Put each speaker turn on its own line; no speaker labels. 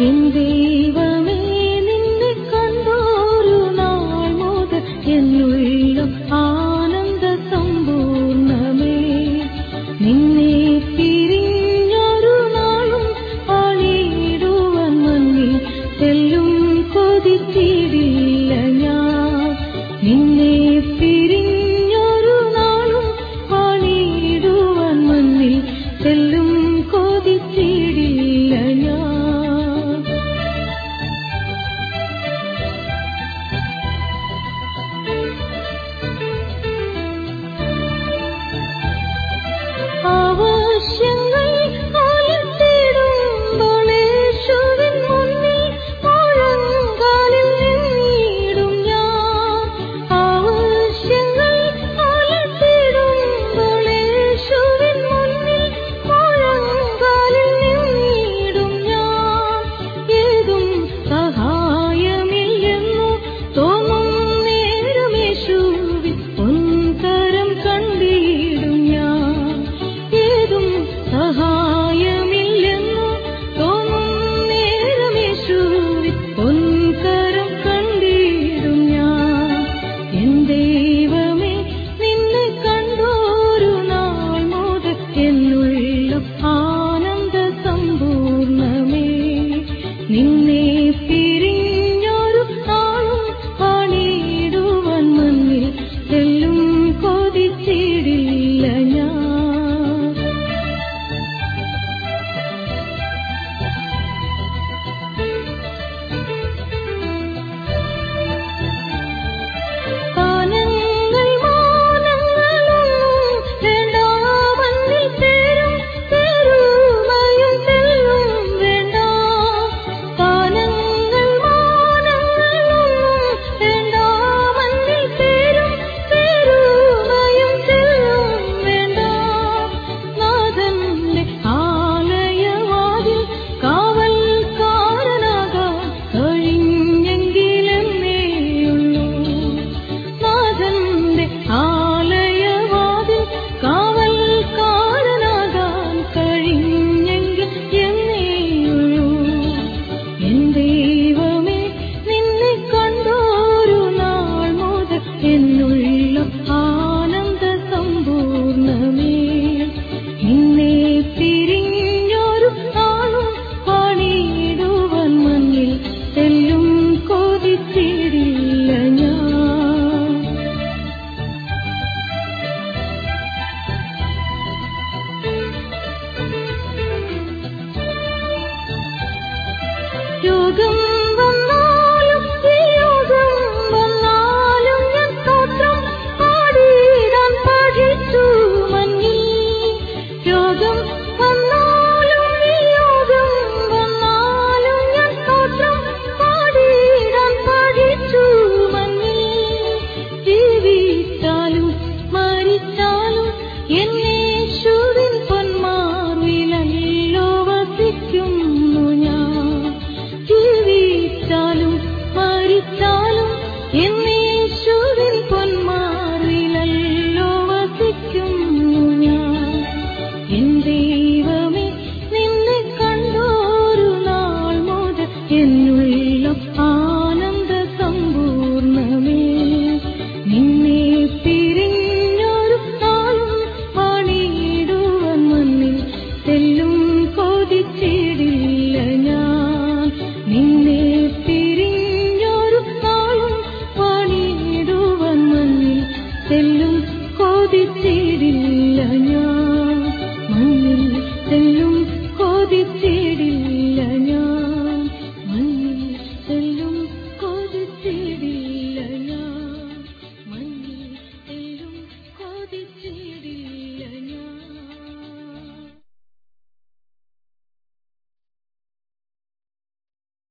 என் தெய்வமே ചെല്ലും കോതിച്ച്